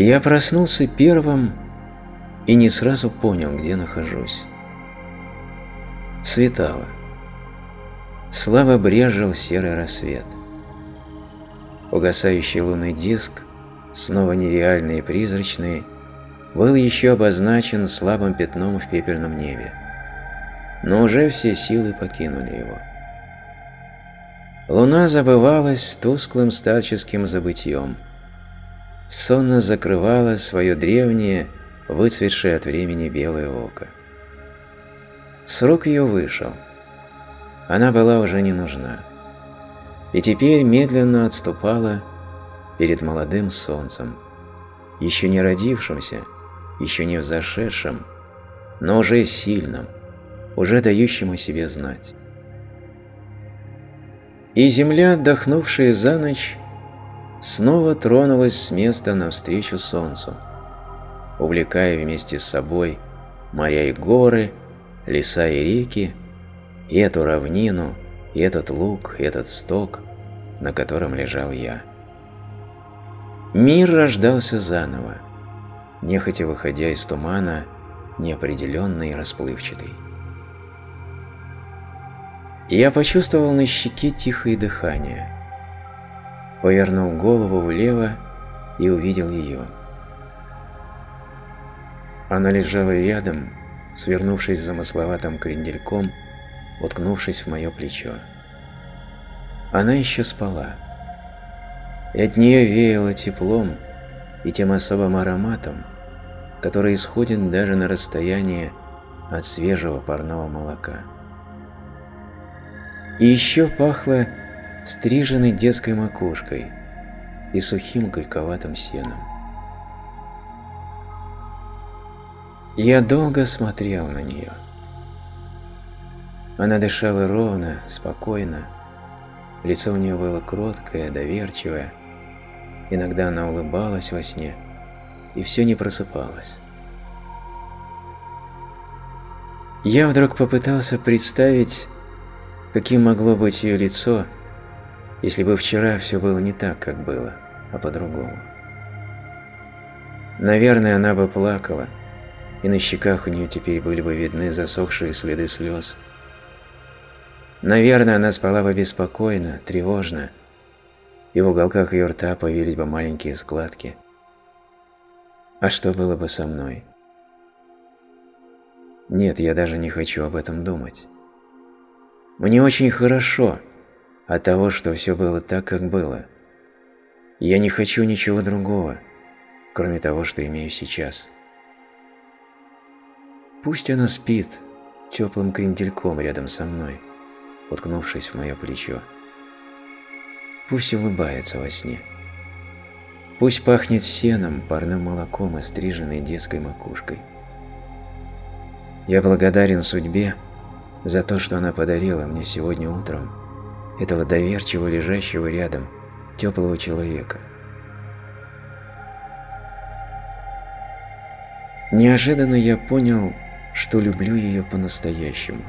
Я проснулся первым и не сразу понял, где нахожусь. Светало. Слабо брежил серый рассвет. Угасающий лунный диск, снова нереальный и призрачный, был еще обозначен слабым пятном в пепельном небе. Но уже все силы покинули его. Луна забывалась тусклым старческим забытьем. Сонно закрывала свое древнее, выцветшее от времени белое око. Срок ее вышел. Она была уже не нужна. И теперь медленно отступала перед молодым солнцем, еще не родившимся, еще не взошедшим, но уже сильным, уже дающим о себе знать. И земля, отдохнувшая за ночь, снова тронулась с места навстречу солнцу, увлекая вместе с собой моря и горы, леса и реки, и эту равнину, и этот луг, и этот сток, на котором лежал я. Мир рождался заново, нехотя выходя из тумана, неопределенный и расплывчатый. Я почувствовал на щеке тихое дыхание. Повернул голову влево и увидел ее. Она лежала рядом, свернувшись замысловатым крендельком, уткнувшись в мое плечо. Она еще спала. И от нее веяло теплом и тем особым ароматом, который исходит даже на расстоянии от свежего парного молока. И еще пахло стриженной детской макушкой и сухим горьковатым сеном. Я долго смотрел на нее. Она дышала ровно, спокойно. Лицо у нее было кроткое, доверчивое. Иногда она улыбалась во сне, и все не просыпалось. Я вдруг попытался представить, каким могло быть ее лицо, если бы вчера все было не так, как было, а по-другому. Наверное, она бы плакала, и на щеках у нее теперь были бы видны засохшие следы слез. Наверное, она спала бы беспокойно, тревожно, и в уголках ее рта появились бы маленькие складки. А что было бы со мной? Нет, я даже не хочу об этом думать. Мне очень хорошо от того, что все было так, как было. Я не хочу ничего другого, кроме того, что имею сейчас. Пусть она спит теплым крендельком рядом со мной, уткнувшись в мое плечо. Пусть улыбается во сне. Пусть пахнет сеном, парным молоком и стриженной детской макушкой. Я благодарен судьбе за то, что она подарила мне сегодня утром этого доверчиво лежащего рядом теплого человека. Неожиданно я понял, что люблю ее по-настоящему.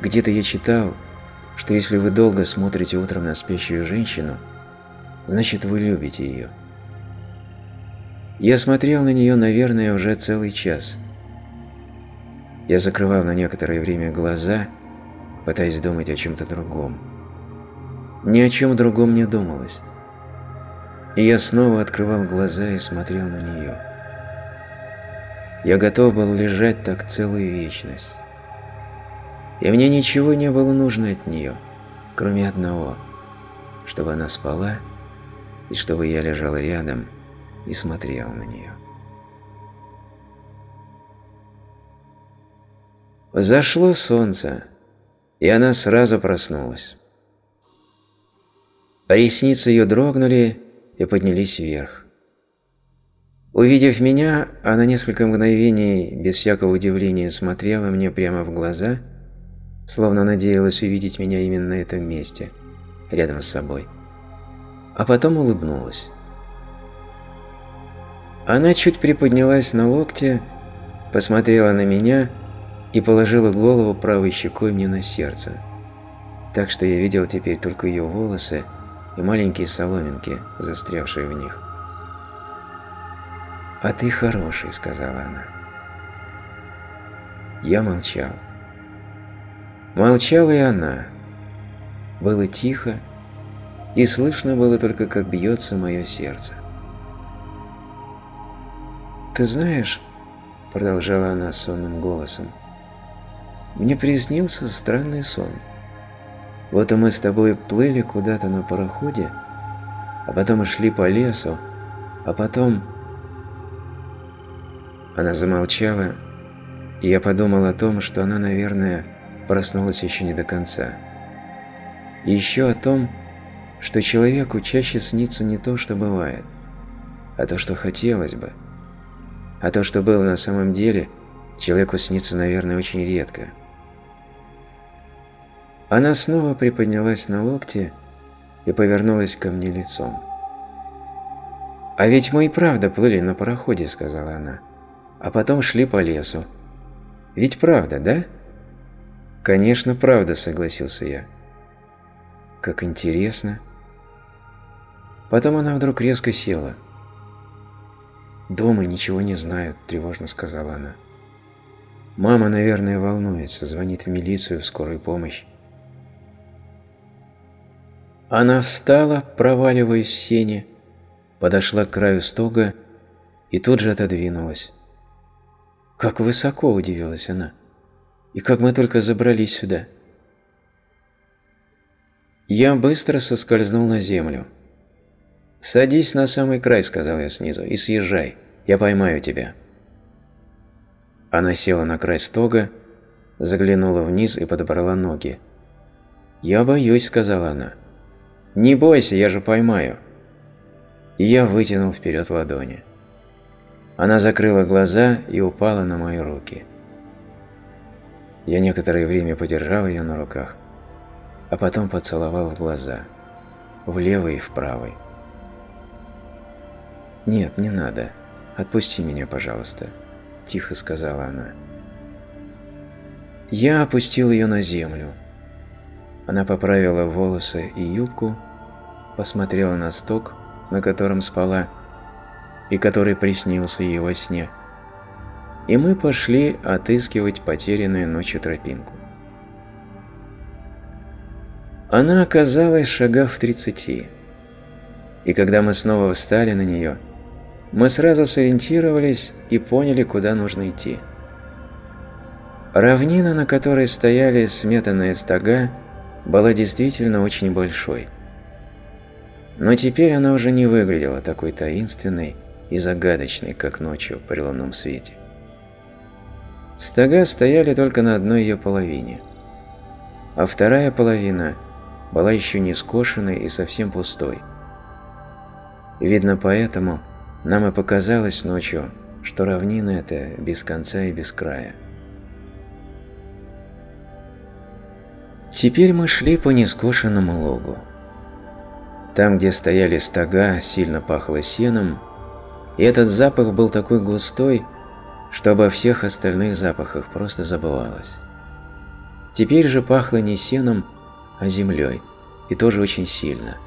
Где-то я читал, что если вы долго смотрите утром на спящую женщину, значит вы любите ее. Я смотрел на нее, наверное, уже целый час. Я закрывал на некоторое время глаза, пытаясь думать о чем-то другом. Ни о чем другом не думалось. И я снова открывал глаза и смотрел на нее. Я готов был лежать так целую вечность. И мне ничего не было нужно от нее, кроме одного, чтобы она спала и чтобы я лежал рядом и смотрел на нее. Зашло солнце, и она сразу проснулась. Ресницы ее дрогнули и поднялись вверх. Увидев меня, она несколько мгновений без всякого удивления смотрела мне прямо в глаза, словно надеялась увидеть меня именно на этом месте, рядом с собой. А потом улыбнулась. Она чуть приподнялась на локте, посмотрела на меня и положила голову правой щекой мне на сердце, так что я видел теперь только ее волосы и маленькие соломинки, застрявшие в них. «А ты хороший», — сказала она. Я молчал. Молчала и она. Было тихо, и слышно было только, как бьется мое сердце. «Ты знаешь», — продолжала она сонным голосом, — «мне приснился странный сон. Вот мы с тобой плыли куда-то на пароходе, а потом шли по лесу, а потом...» Она замолчала, и я подумал о том, что она, наверное, проснулась еще не до конца. И еще о том, что человеку чаще снится не то, что бывает, а то, что хотелось бы. А то, что было на самом деле, человеку снится, наверное, очень редко. Она снова приподнялась на локте и повернулась ко мне лицом. «А ведь мы и правда плыли на пароходе», — сказала она, — «а потом шли по лесу. Ведь правда, да?» «Конечно, правда», — согласился я. «Как интересно». Потом она вдруг резко села. «Дома ничего не знают», – тревожно сказала она. «Мама, наверное, волнуется, звонит в милицию, в скорую помощь». Она встала, проваливаясь в сене, подошла к краю стога и тут же отодвинулась. «Как высоко!» – удивилась она. «И как мы только забрались сюда!» Я быстро соскользнул на землю. «Садись на самый край», — сказал я снизу, — «и съезжай. Я поймаю тебя». Она села на край стога, заглянула вниз и подобрала ноги. «Я боюсь», — сказала она. «Не бойся, я же поймаю». И я вытянул вперед ладони. Она закрыла глаза и упала на мои руки. Я некоторое время подержал ее на руках, а потом поцеловал в глаза, в левый и в правый. «Нет, не надо. Отпусти меня, пожалуйста», – тихо сказала она. Я опустил ее на землю. Она поправила волосы и юбку, посмотрела на сток, на котором спала, и который приснился ей во сне. И мы пошли отыскивать потерянную ночью тропинку. Она оказалась шагав в тридцати, и когда мы снова встали на нее – мы сразу сориентировались и поняли, куда нужно идти. Равнина, на которой стояли сметанные стога, была действительно очень большой. Но теперь она уже не выглядела такой таинственной и загадочной, как ночью при лунном свете. Стога стояли только на одной ее половине, а вторая половина была еще не скошенной и совсем пустой. Видно поэтому, нам и показалось ночью, что равнина эта без конца и без края. Теперь мы шли по нескошенному лугу. Там, где стояли стога, сильно пахло сеном, и этот запах был такой густой, что обо всех остальных запахах просто забывалось. Теперь же пахло не сеном, а землей, и тоже очень сильно –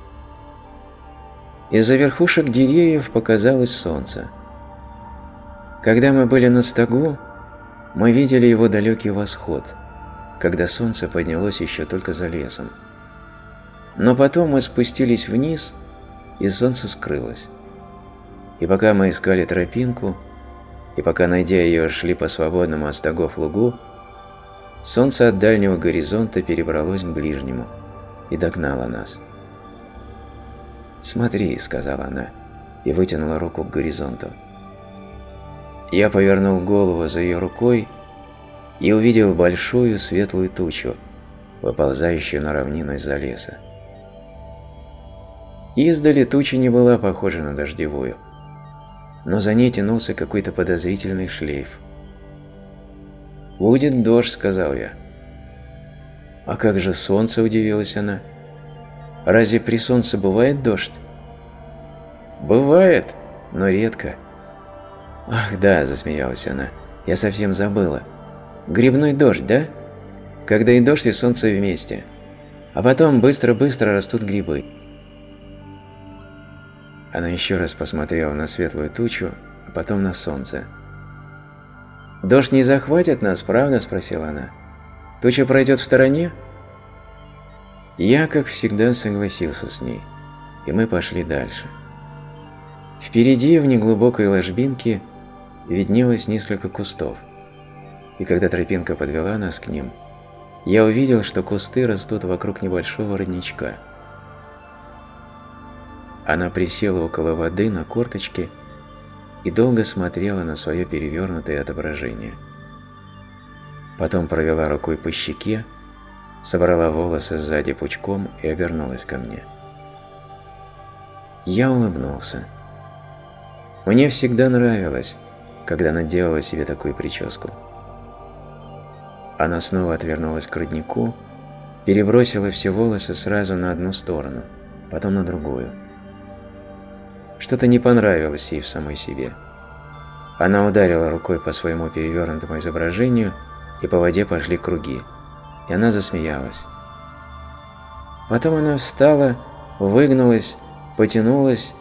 из-за верхушек деревьев показалось солнце. Когда мы были на стогу, мы видели его далекий восход, когда солнце поднялось еще только за лесом. Но потом мы спустились вниз, и солнце скрылось. И пока мы искали тропинку, и пока, найдя ее, шли по свободному от стогов лугу, солнце от дальнего горизонта перебралось к ближнему и догнало нас. «Смотри», — сказала она и вытянула руку к горизонту. Я повернул голову за ее рукой и увидел большую светлую тучу, выползающую на равнину из-за леса. Издали туча не была похожа на дождевую, но за ней тянулся какой-то подозрительный шлейф. «Будет дождь», — сказал я. «А как же солнце?» – удивилась она. Разве при солнце бывает дождь? Бывает, но редко. Ах, да, засмеялась она. Я совсем забыла. Грибной дождь, да? Когда и дождь, и солнце вместе. А потом быстро-быстро растут грибы. Она еще раз посмотрела на светлую тучу, а потом на солнце. «Дождь не захватит нас, правда?» – спросила она. «Туча пройдет в стороне?» Я, как всегда, согласился с ней, и мы пошли дальше. Впереди, в неглубокой ложбинке, виднелось несколько кустов, и когда тропинка подвела нас к ним, я увидел, что кусты растут вокруг небольшого родничка. Она присела около воды на корточке и долго смотрела на свое перевернутое отображение. Потом провела рукой по щеке, собрала волосы сзади пучком и обернулась ко мне. Я улыбнулся. Мне всегда нравилось, когда она делала себе такую прическу. Она снова отвернулась к роднику, перебросила все волосы сразу на одну сторону, потом на другую. Что-то не понравилось ей в самой себе. Она ударила рукой по своему перевернутому изображению, и по воде пошли круги, и она засмеялась. Потом она встала, выгнулась, потянулась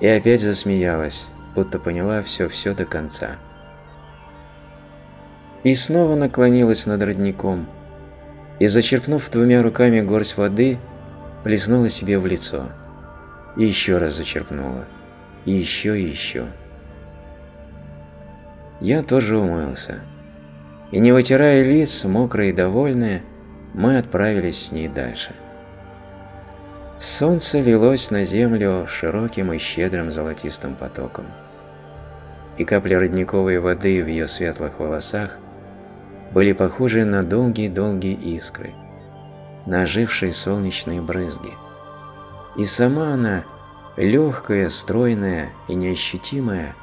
и опять засмеялась, будто поняла все-все до конца. И снова наклонилась над родником, и, зачерпнув двумя руками горсть воды, плеснула себе в лицо. И еще раз зачерпнула. И еще, и еще. Я тоже умылся. И не вытирая лиц, мокрые и довольные, мы отправились с ней дальше. Солнце лилось на землю широким и щедрым золотистым потоком. И капли родниковой воды в ее светлых волосах были похожи на долгие-долгие искры, на ожившие солнечные брызги. И сама она, легкая, стройная и неощутимая,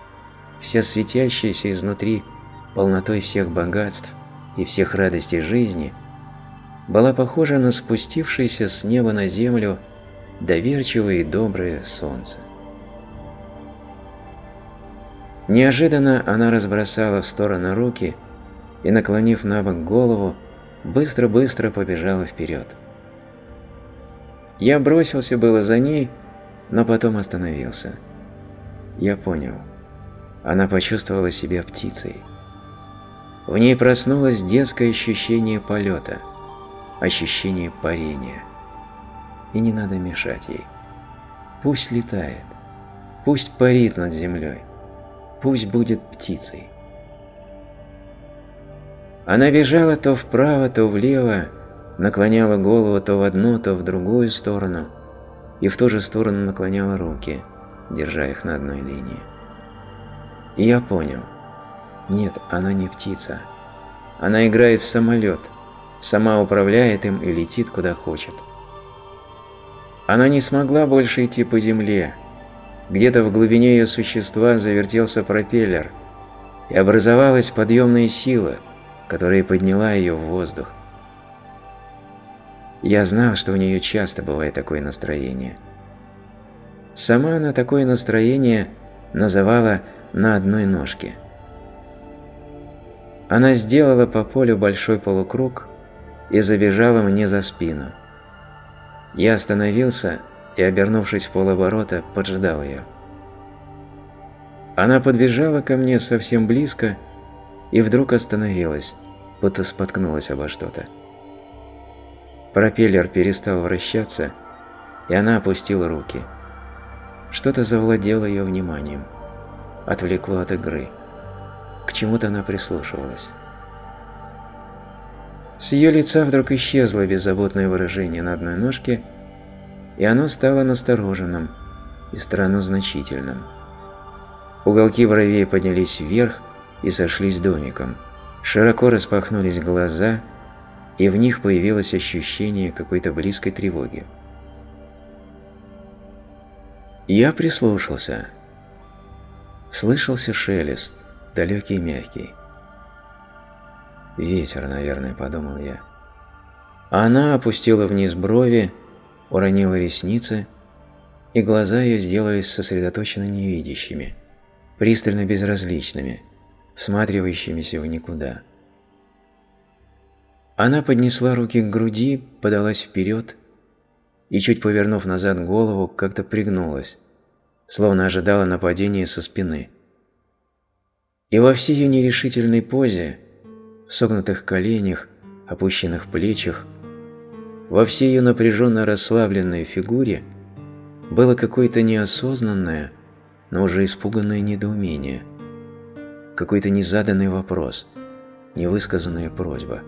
вся светящаяся изнутри полнотой всех богатств и всех радостей жизни, была похожа на спустившееся с неба на землю доверчивое и доброе солнце. Неожиданно она разбросала в стороны руки и, наклонив на бок голову, быстро-быстро побежала вперед. Я бросился было за ней, но потом остановился. Я понял. Она почувствовала себя птицей. В ней проснулось детское ощущение полета, ощущение парения. И не надо мешать ей. Пусть летает, пусть парит над землей, пусть будет птицей. Она бежала то вправо, то влево, наклоняла голову то в одну, то в другую сторону, и в ту же сторону наклоняла руки, держа их на одной линии. И я понял. Нет, она не птица. Она играет в самолет, сама управляет им и летит куда хочет. Она не смогла больше идти по земле. Где-то в глубине ее существа завертелся пропеллер, и образовалась подъемная сила – которая подняла ее в воздух. Я знал, что у нее часто бывает такое настроение. Сама она такое настроение называла «на одной ножке». Она сделала по полю большой полукруг и забежала мне за спину. Я остановился и, обернувшись в полоборота, поджидал ее. Она подбежала ко мне совсем близко и вдруг остановилась, будто споткнулась обо что-то. Пропеллер перестал вращаться, и она опустила руки. Что-то завладело ее вниманием, отвлекло от игры. К чему-то она прислушивалась. С ее лица вдруг исчезло беззаботное выражение на одной ножке, и оно стало настороженным и странно значительным. Уголки бровей поднялись вверх, и сошлись домиком. Широко распахнулись глаза, и в них появилось ощущение какой-то близкой тревоги. Я прислушался. Слышался шелест, далекий и мягкий. «Ветер, наверное», — подумал я. Она опустила вниз брови, уронила ресницы, и глаза ее сделались сосредоточенно невидящими, пристально безразличными — всматривающимися в никуда. Она поднесла руки к груди, подалась вперед и, чуть повернув назад голову, как-то пригнулась, словно ожидала нападения со спины. И во всей ее нерешительной позе, в согнутых коленях, опущенных плечах, во всей ее напряженно расслабленной фигуре было какое-то неосознанное, но уже испуганное недоумение, какой-то незаданный вопрос, невысказанная просьба.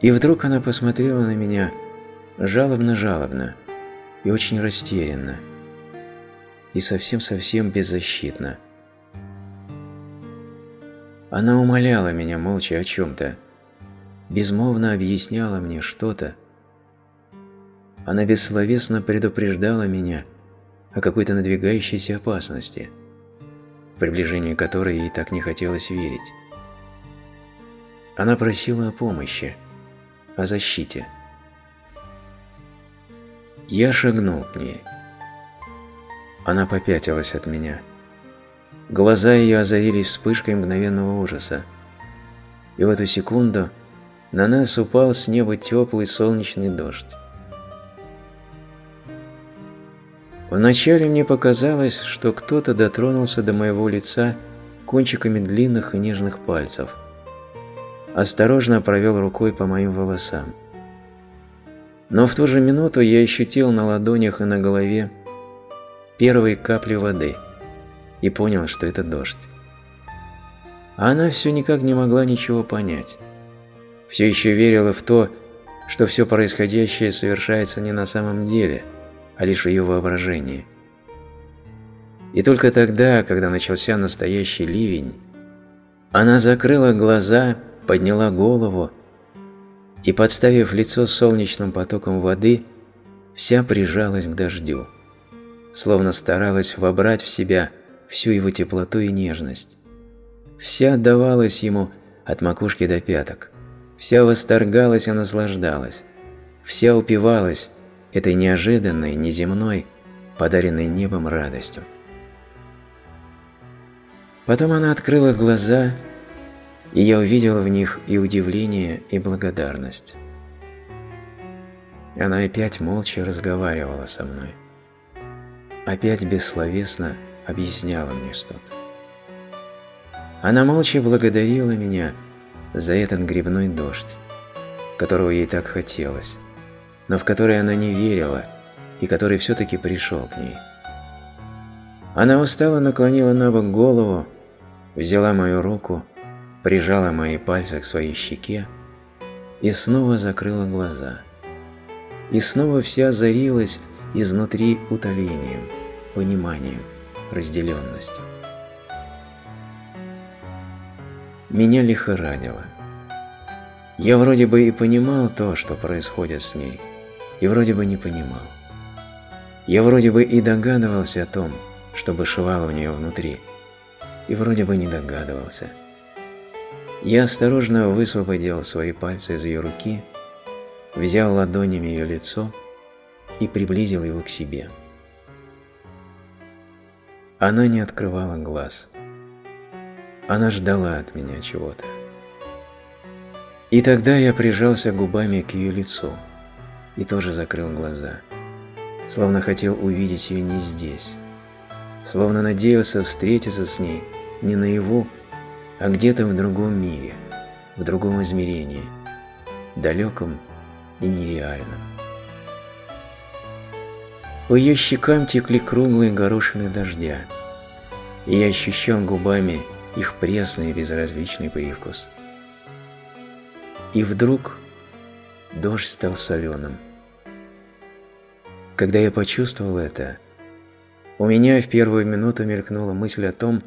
И вдруг она посмотрела на меня жалобно-жалобно и очень растерянно, и совсем-совсем беззащитно. Она умоляла меня молча о чем-то, безмолвно объясняла мне что-то. Она бессловесно предупреждала меня о какой-то надвигающейся опасности, приближение которой ей так не хотелось верить. Она просила о помощи, о защите. Я шагнул к ней. Она попятилась от меня. Глаза ее озарились вспышкой мгновенного ужаса. И в эту секунду на нас упал с неба теплый солнечный дождь. Вначале мне показалось, что кто-то дотронулся до моего лица кончиками длинных и нежных пальцев – осторожно провел рукой по моим волосам. Но в ту же минуту я ощутил на ладонях и на голове первые капли воды и понял, что это дождь. А она все никак не могла ничего понять. Все еще верила в то, что все происходящее совершается не на самом деле, а лишь в ее воображении. И только тогда, когда начался настоящий ливень, она закрыла глаза подняла голову и, подставив лицо солнечным потоком воды, вся прижалась к дождю, словно старалась вобрать в себя всю его теплоту и нежность. Вся отдавалась ему от макушки до пяток, вся восторгалась и наслаждалась, вся упивалась этой неожиданной, неземной, подаренной небом радостью. Потом она открыла глаза и я увидел в них и удивление, и благодарность. Она опять молча разговаривала со мной. Опять бессловесно объясняла мне что-то. Она молча благодарила меня за этот грибной дождь, которого ей так хотелось, но в который она не верила и который все-таки пришел к ней. Она устало наклонила на бок голову, взяла мою руку прижала мои пальцы к своей щеке и снова закрыла глаза. И снова вся озарилась изнутри утолением, пониманием, разделенностью. Меня лихорадило. Я вроде бы и понимал то, что происходит с ней, и вроде бы не понимал. Я вроде бы и догадывался о том, что бушевало у нее внутри, и вроде бы не догадывался – я осторожно высвободил свои пальцы из ее руки, взял ладонями ее лицо и приблизил его к себе. Она не открывала глаз. Она ждала от меня чего-то. И тогда я прижался губами к ее лицу и тоже закрыл глаза, словно хотел увидеть ее не здесь, словно надеялся встретиться с ней не наяву, а где-то в другом мире, в другом измерении, далеком и нереальном. По ее щекам текли круглые горошины дождя, и я ощущал губами их пресный безразличный привкус. И вдруг дождь стал соленым. Когда я почувствовал это, у меня в первую минуту мелькнула мысль о том,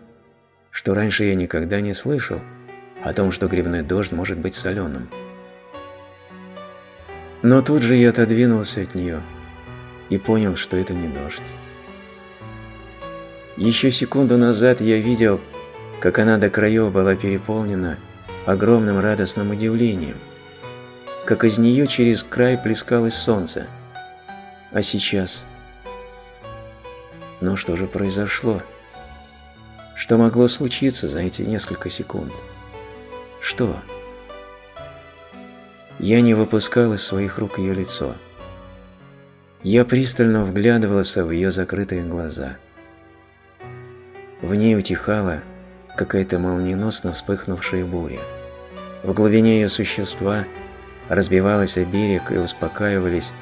что раньше я никогда не слышал о том, что грибной дождь может быть соленым. Но тут же я отодвинулся от нее и понял, что это не дождь. Еще секунду назад я видел, как она до краев была переполнена огромным радостным удивлением, как из нее через край плескалось солнце. А сейчас... Но что же произошло? Что могло случиться за эти несколько секунд? Что? Я не выпускал из своих рук ее лицо. Я пристально вглядывался в ее закрытые глаза. В ней утихала какая-то молниеносно вспыхнувшая буря. В глубине ее существа разбивалась о берег и успокаивались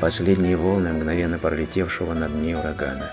последние волны мгновенно пролетевшего над ней урагана.